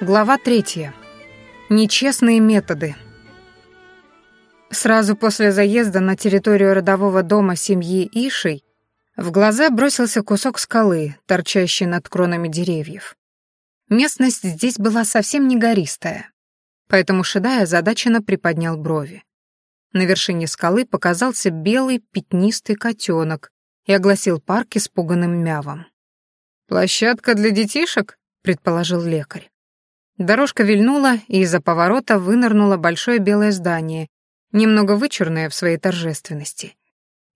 Глава третья. Нечестные методы. Сразу после заезда на территорию родового дома семьи Ишей в глаза бросился кусок скалы, торчащий над кронами деревьев. Местность здесь была совсем не гористая, поэтому Шедая озадаченно приподнял брови. На вершине скалы показался белый пятнистый котенок и огласил парк испуганным мявом. «Площадка для детишек?» — предположил лекарь. Дорожка вильнула, и из-за поворота вынырнуло большое белое здание, немного вычурное в своей торжественности.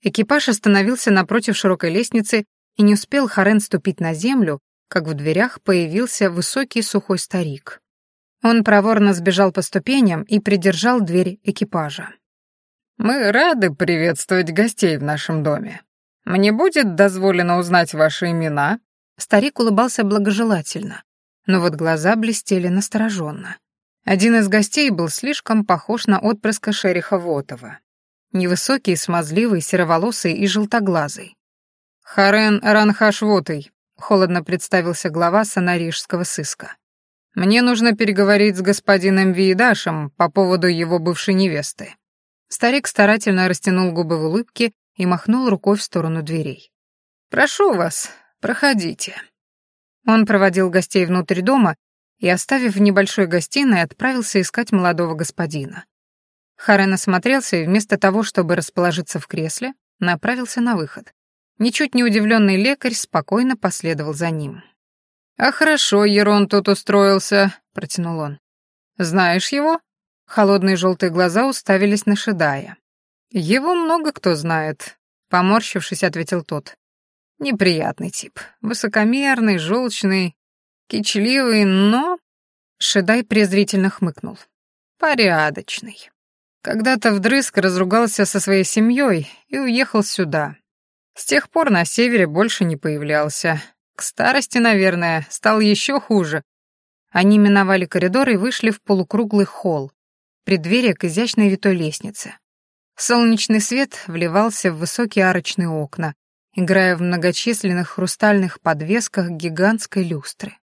Экипаж остановился напротив широкой лестницы, и не успел Харен ступить на землю, как в дверях появился высокий сухой старик. Он проворно сбежал по ступеням и придержал дверь экипажа. «Мы рады приветствовать гостей в нашем доме. Мне будет дозволено узнать ваши имена?» Старик улыбался благожелательно, но вот глаза блестели настороженно. Один из гостей был слишком похож на отпрыска шериха Вотова. Невысокий, смазливый, сероволосый и желтоглазый. «Харен Ранхашвотый», — холодно представился глава санарижского сыска. «Мне нужно переговорить с господином Виедашем по поводу его бывшей невесты». Старик старательно растянул губы в улыбке и махнул рукой в сторону дверей. «Прошу вас, проходите». Он проводил гостей внутрь дома и, оставив в небольшой гостиной, отправился искать молодого господина. Харен осмотрелся и вместо того, чтобы расположиться в кресле, направился на выход. Ничуть не удивленный лекарь спокойно последовал за ним. «А хорошо, Ерон тут устроился», — протянул он. «Знаешь его?» Холодные желтые глаза уставились на Шедая. «Его много кто знает», — поморщившись, ответил тот. Неприятный тип. Высокомерный, желчный, кичливый, но... Шедай презрительно хмыкнул. Порядочный. Когда-то вдрызг разругался со своей семьей и уехал сюда. С тех пор на севере больше не появлялся. К старости, наверное, стал еще хуже. Они миновали коридор и вышли в полукруглый холл, преддверие к изящной витой лестнице. Солнечный свет вливался в высокие арочные окна, играя в многочисленных хрустальных подвесках гигантской люстры.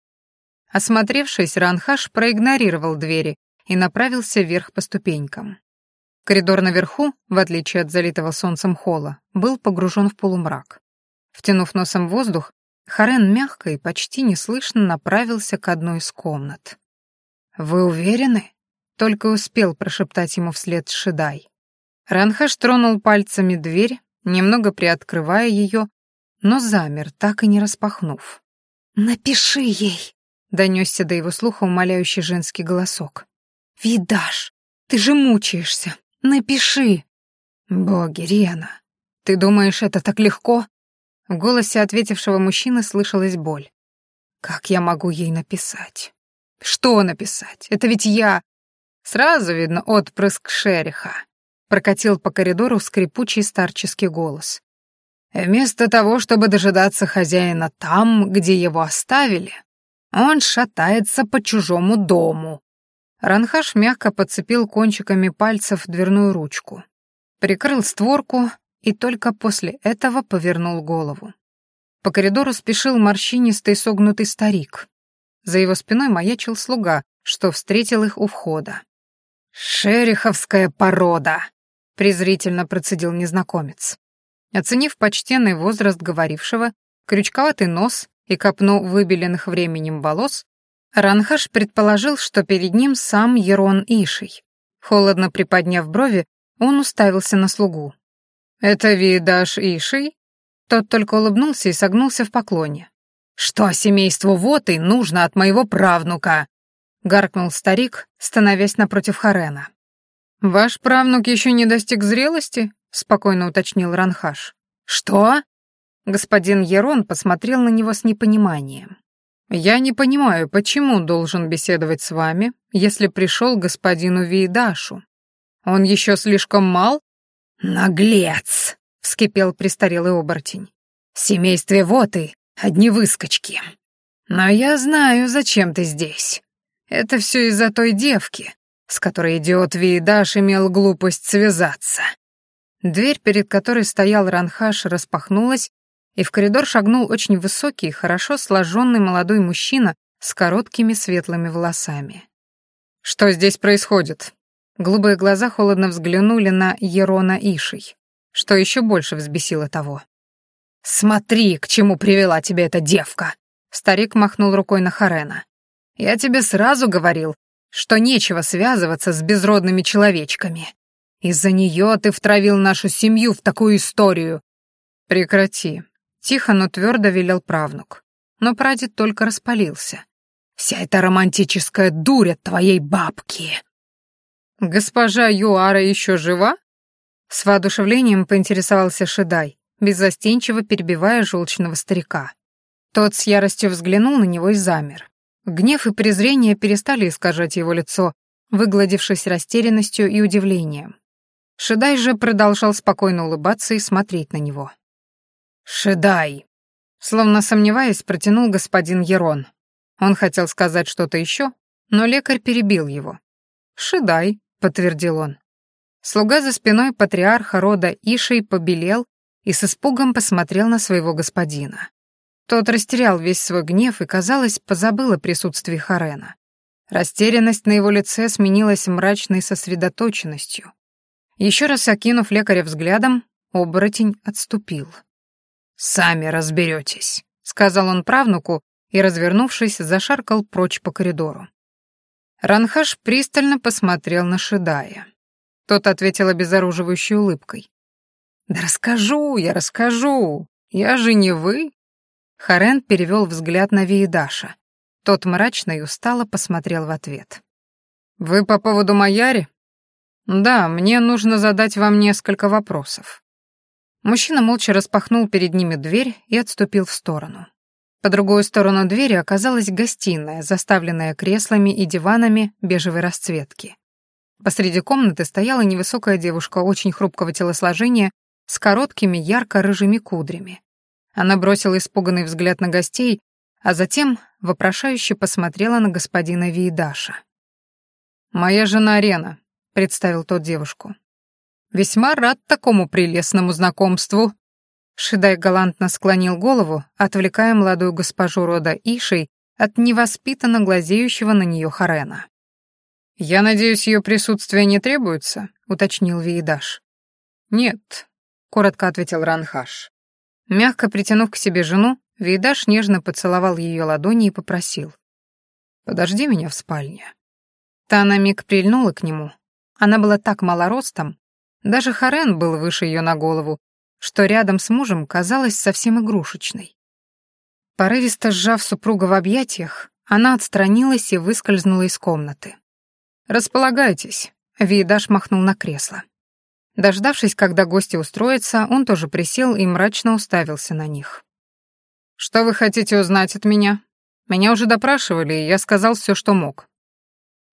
Осмотревшись, Ранхаш проигнорировал двери и направился вверх по ступенькам. Коридор наверху, в отличие от залитого солнцем холла, был погружен в полумрак. Втянув носом воздух, Харен мягко и почти неслышно направился к одной из комнат. «Вы уверены?» — только успел прошептать ему вслед Шидай. Ранхаш тронул пальцами дверь, немного приоткрывая ее, но замер, так и не распахнув. «Напиши ей!» — донесся до его слуха умоляющий женский голосок. «Видаш, ты же мучаешься! Напиши!» «Боги, Рена, ты думаешь, это так легко?» В голосе ответившего мужчины слышалась боль. «Как я могу ей написать?» «Что написать? Это ведь я...» Сразу видно отпрыск шериха прокатил по коридору скрипучий старческий голос. Вместо того, чтобы дожидаться хозяина там, где его оставили, он шатается по чужому дому. Ранхаш мягко подцепил кончиками пальцев дверную ручку, прикрыл створку и только после этого повернул голову. По коридору спешил морщинистый согнутый старик. За его спиной маячил слуга, что встретил их у входа. «Шериховская порода!» Презрительно процедил незнакомец. Оценив почтенный возраст говорившего, крючковатый нос и копну выбеленных временем волос, Ранхаш предположил, что перед ним сам Ерон Иший. Холодно приподняв брови, он уставился на слугу. «Это Видаш Иший?» Тот только улыбнулся и согнулся в поклоне. «Что семейству Воты нужно от моего правнука?» — гаркнул старик, становясь напротив Харена. «Ваш правнук еще не достиг зрелости?» — спокойно уточнил Ранхаш. «Что?» Господин Ерон посмотрел на него с непониманием. «Я не понимаю, почему должен беседовать с вами, если пришел господину Виедашу? Он еще слишком мал?» «Наглец!» — вскипел престарелый оборотень. «В семействе Воты одни выскочки. Но я знаю, зачем ты здесь. Это все из-за той девки, с которой идиот Виедаш имел глупость связаться. Дверь, перед которой стоял Ранхаш, распахнулась, и в коридор шагнул очень высокий, хорошо сложенный молодой мужчина с короткими светлыми волосами. «Что здесь происходит?» Голубые глаза холодно взглянули на Ерона Ишей, что еще больше взбесило того. «Смотри, к чему привела тебя эта девка!» Старик махнул рукой на Харена. «Я тебе сразу говорил, что нечего связываться с безродными человечками. Из-за нее ты втравил нашу семью в такую историю». «Прекрати», — тихо, но твердо велел правнук. Но прадед только распалился. «Вся эта романтическая дурь от твоей бабки!» «Госпожа Юара еще жива?» С воодушевлением поинтересовался Шедай, беззастенчиво перебивая желчного старика. Тот с яростью взглянул на него и замер. Гнев и презрение перестали искажать его лицо, выгладившись растерянностью и удивлением. Шедай же продолжал спокойно улыбаться и смотреть на него. «Шедай!» Словно сомневаясь, протянул господин Ерон. Он хотел сказать что-то еще, но лекарь перебил его. «Шедай», — подтвердил он. Слуга за спиной патриарха рода Ишей побелел и с испугом посмотрел на своего господина. Тот растерял весь свой гнев и, казалось, позабыл о присутствии Харена. Растерянность на его лице сменилась мрачной сосредоточенностью. Еще раз окинув лекаря взглядом, оборотень отступил. «Сами разберетесь», — сказал он правнуку и, развернувшись, зашаркал прочь по коридору. Ранхаш пристально посмотрел на Шидая. Тот ответил обезоруживающей улыбкой. «Да расскажу, я расскажу. Я же не вы». Харен перевел взгляд на Виедаша. Тот мрачно и устало посмотрел в ответ. «Вы по поводу Маяри?» «Да, мне нужно задать вам несколько вопросов». Мужчина молча распахнул перед ними дверь и отступил в сторону. По другую сторону двери оказалась гостиная, заставленная креслами и диванами бежевой расцветки. Посреди комнаты стояла невысокая девушка очень хрупкого телосложения с короткими ярко-рыжими кудрями. Она бросила испуганный взгляд на гостей, а затем вопрошающе посмотрела на господина Виедаша. «Моя жена Арена», — представил тот девушку. «Весьма рад такому прелестному знакомству». Шидай галантно склонил голову, отвлекая молодую госпожу рода Ишей от невоспитанно глазеющего на нее Харена. «Я надеюсь, ее присутствие не требуется?» — уточнил Виедаш. «Нет», — коротко ответил Ранхаш. Мягко притянув к себе жену, Вейдаш нежно поцеловал ее ладони и попросил. «Подожди меня в спальне». Та на миг прильнула к нему. Она была так малоростом, даже Харен был выше ее на голову, что рядом с мужем казалась совсем игрушечной. Порывисто сжав супруга в объятиях, она отстранилась и выскользнула из комнаты. «Располагайтесь», — Вейдаш махнул на кресло. Дождавшись, когда гости устроятся, он тоже присел и мрачно уставился на них. «Что вы хотите узнать от меня? Меня уже допрашивали, и я сказал все, что мог».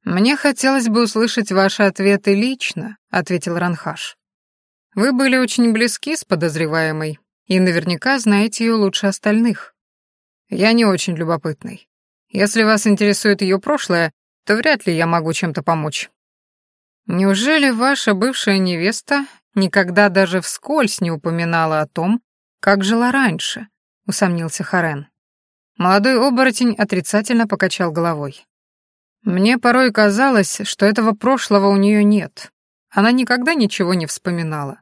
«Мне хотелось бы услышать ваши ответы лично», — ответил Ранхаш. «Вы были очень близки с подозреваемой, и наверняка знаете ее лучше остальных. Я не очень любопытный. Если вас интересует ее прошлое, то вряд ли я могу чем-то помочь. Неужели ваша бывшая невеста никогда даже вскользь не упоминала о том, как жила раньше? усомнился Харен. Молодой оборотень отрицательно покачал головой. Мне порой казалось, что этого прошлого у нее нет. Она никогда ничего не вспоминала.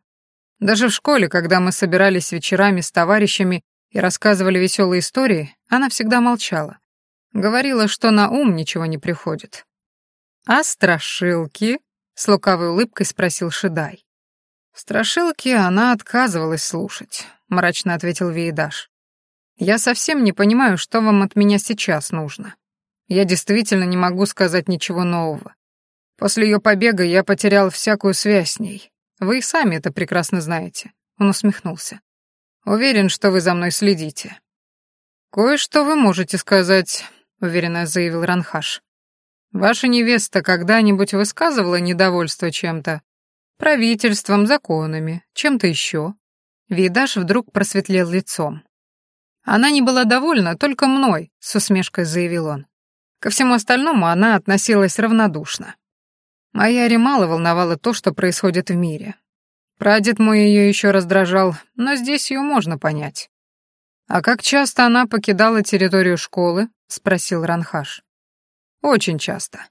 Даже в школе, когда мы собирались вечерами с товарищами и рассказывали веселые истории, она всегда молчала. Говорила, что на ум ничего не приходит. А страшилки? С лукавой улыбкой спросил Шидай. Страшилки она отказывалась слушать, мрачно ответил Виедаш. Я совсем не понимаю, что вам от меня сейчас нужно. Я действительно не могу сказать ничего нового. После ее побега я потерял всякую связь с ней. Вы и сами это прекрасно знаете. Он усмехнулся. Уверен, что вы за мной следите. Кое-что вы можете сказать, уверенно заявил Ранхаш. Ваша невеста когда-нибудь высказывала недовольство чем-то? Правительством, законами, чем-то еще?» Видаш вдруг просветлел лицом. «Она не была довольна только мной», — с усмешкой заявил он. Ко всему остальному она относилась равнодушно. Моя мало волновала то, что происходит в мире. Прадед мой ее еще раздражал, но здесь ее можно понять. «А как часто она покидала территорию школы?» — спросил Ранхаш. «Очень часто.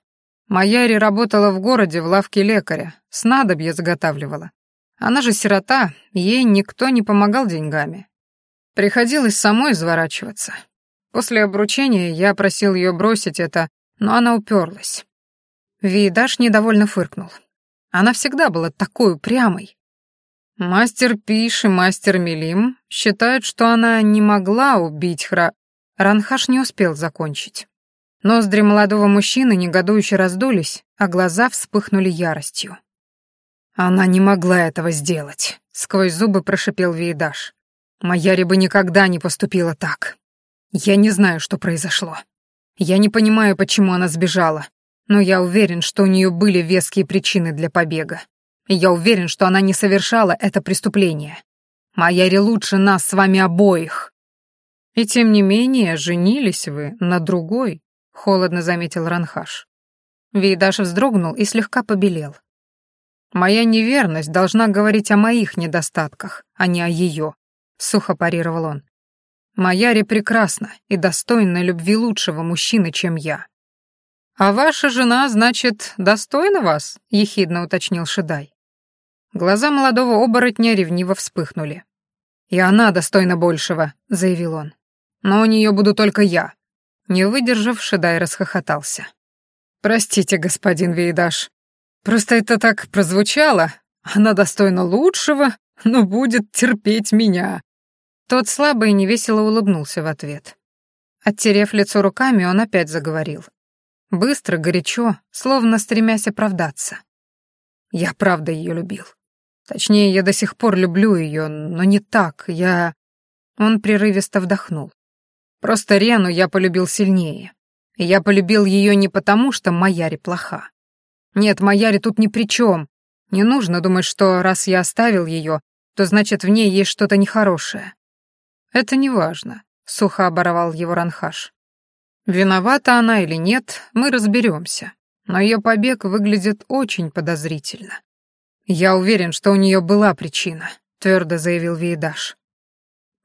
Маяри работала в городе в лавке лекаря, снадобье заготавливала. Она же сирота, ей никто не помогал деньгами. Приходилось самой изворачиваться. После обручения я просил ее бросить это, но она уперлась. Виедаш недовольно фыркнул. Она всегда была такой упрямой. Мастер Пиш и мастер Милим считают, что она не могла убить Хра... Ранхаш не успел закончить. Ноздри молодого мужчины негодующе раздулись, а глаза вспыхнули яростью. «Она не могла этого сделать», — сквозь зубы прошипел Виедаш. «Моя бы никогда не поступила так. Я не знаю, что произошло. Я не понимаю, почему она сбежала, но я уверен, что у нее были веские причины для побега. И я уверен, что она не совершала это преступление. Маяри лучше нас с вами обоих. И тем не менее, женились вы на другой, холодно заметил Ранхаш. Вейдаш вздрогнул и слегка побелел. Моя неверность должна говорить о моих недостатках, а не о ее, сухо парировал он. Маяри прекрасна и достойна любви лучшего мужчины, чем я. «А ваша жена, значит, достойна вас?» — ехидно уточнил Шидай. Глаза молодого оборотня ревниво вспыхнули. «И она достойна большего», — заявил он. «Но у нее буду только я». Не выдержав, Шидай расхохотался. «Простите, господин Вейдаш, просто это так прозвучало. Она достойна лучшего, но будет терпеть меня». Тот слабо и невесело улыбнулся в ответ. Оттерев лицо руками, он опять заговорил. Быстро, горячо, словно стремясь оправдаться. Я правда ее любил. Точнее, я до сих пор люблю ее, но не так. Я... Он прерывисто вдохнул. Просто Рену я полюбил сильнее. И я полюбил ее не потому, что Маяри плоха. Нет, Маяри тут ни при чем. Не нужно думать, что раз я оставил ее, то значит в ней есть что-то нехорошее. Это не важно, сухо оборвал его Ранхаш. Виновата она или нет, мы разберемся. Но ее побег выглядит очень подозрительно. Я уверен, что у нее была причина, твердо заявил Вейдаш.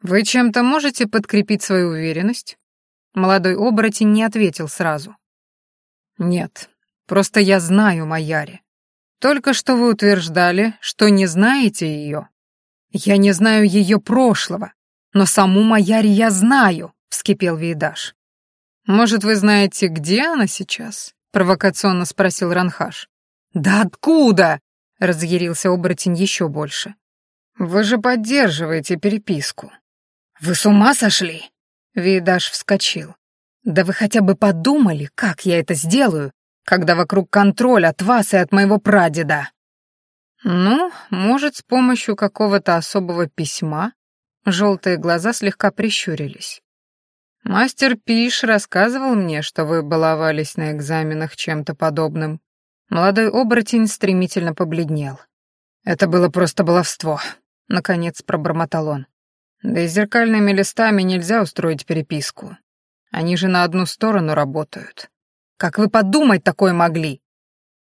Вы чем-то можете подкрепить свою уверенность? Молодой оборотень не ответил сразу. Нет, просто я знаю Маяри. Только что вы утверждали, что не знаете ее. Я не знаю ее прошлого, но саму Маяри я знаю, вскипел Вейдаш. «Может, вы знаете, где она сейчас?» — провокационно спросил Ранхаш. «Да откуда?» — разъярился оборотень еще больше. «Вы же поддерживаете переписку». «Вы с ума сошли?» Видаш вскочил. «Да вы хотя бы подумали, как я это сделаю, когда вокруг контроль от вас и от моего прадеда?» «Ну, может, с помощью какого-то особого письма?» Желтые глаза слегка прищурились. Мастер Пиш рассказывал мне, что вы баловались на экзаменах чем-то подобным. Молодой оборотень стремительно побледнел. Это было просто баловство, наконец пробормотал он. Да и зеркальными листами нельзя устроить переписку. Они же на одну сторону работают. Как вы подумать такое могли?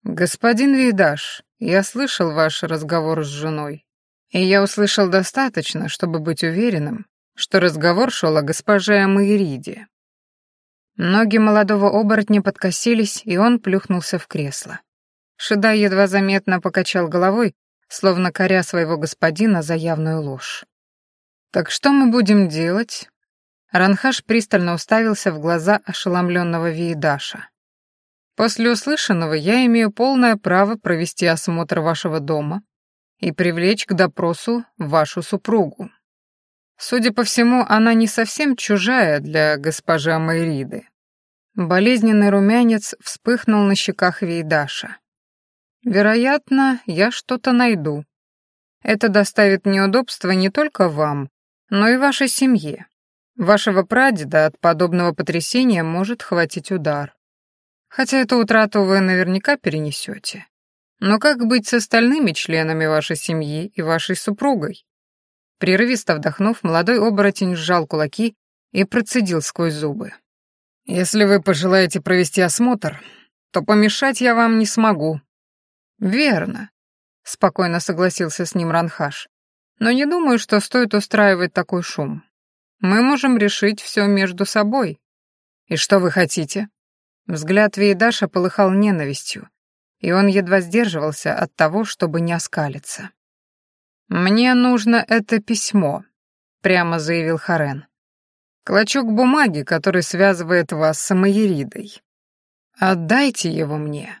Господин Вейдаш, я слышал ваш разговор с женой, и я услышал достаточно, чтобы быть уверенным, что разговор шел о госпоже Амаириде. Ноги молодого оборотня подкосились, и он плюхнулся в кресло. Шидай едва заметно покачал головой, словно коря своего господина за явную ложь. «Так что мы будем делать?» Ранхаш пристально уставился в глаза ошеломленного Виедаша. «После услышанного я имею полное право провести осмотр вашего дома и привлечь к допросу вашу супругу. Судя по всему, она не совсем чужая для госпожи Амайриды. Болезненный румянец вспыхнул на щеках Вейдаша. «Вероятно, я что-то найду. Это доставит неудобства не только вам, но и вашей семье. Вашего прадеда от подобного потрясения может хватить удар. Хотя эту утрату вы наверняка перенесете. Но как быть с остальными членами вашей семьи и вашей супругой? Прерывисто вдохнув, молодой оборотень сжал кулаки и процедил сквозь зубы. «Если вы пожелаете провести осмотр, то помешать я вам не смогу». «Верно», — спокойно согласился с ним Ранхаш. «Но не думаю, что стоит устраивать такой шум. Мы можем решить все между собой. И что вы хотите? Взгляд Вейдаша полыхал ненавистью, и он едва сдерживался от того, чтобы не оскалиться. «Мне нужно это письмо», — прямо заявил Харен. «Клочок бумаги, который связывает вас с Амаеридой. Отдайте его мне».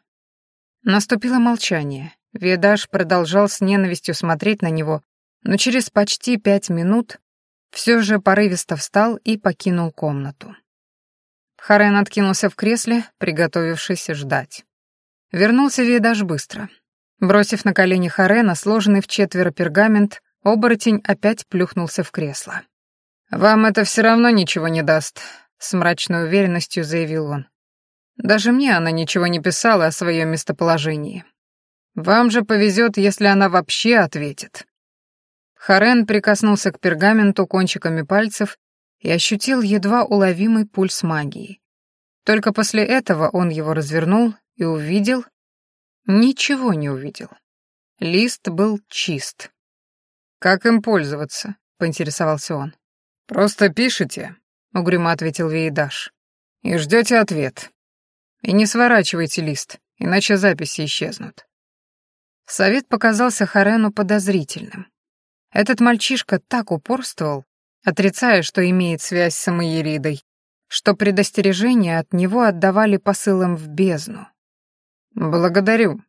Наступило молчание. Ведаш продолжал с ненавистью смотреть на него, но через почти пять минут все же порывисто встал и покинул комнату. Харен откинулся в кресле, приготовившись ждать. Вернулся Ведаш быстро. Бросив на колени Харена сложенный в четверо пергамент, оборотень опять плюхнулся в кресло. «Вам это все равно ничего не даст», — с мрачной уверенностью заявил он. «Даже мне она ничего не писала о своем местоположении. Вам же повезет, если она вообще ответит». Харен прикоснулся к пергаменту кончиками пальцев и ощутил едва уловимый пульс магии. Только после этого он его развернул и увидел... Ничего не увидел. Лист был чист. «Как им пользоваться?» — поинтересовался он. «Просто пишите», — угрюмо ответил Вейдаш. «И ждете ответ. И не сворачивайте лист, иначе записи исчезнут». Совет показался Харену подозрительным. Этот мальчишка так упорствовал, отрицая, что имеет связь с Амаеридой, что предостережения от него отдавали посылом в бездну. «Благодарю».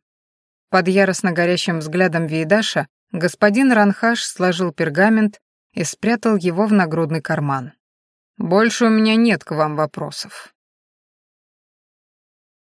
Под яростно горящим взглядом Вейдаша господин Ранхаш сложил пергамент и спрятал его в нагрудный карман. «Больше у меня нет к вам вопросов».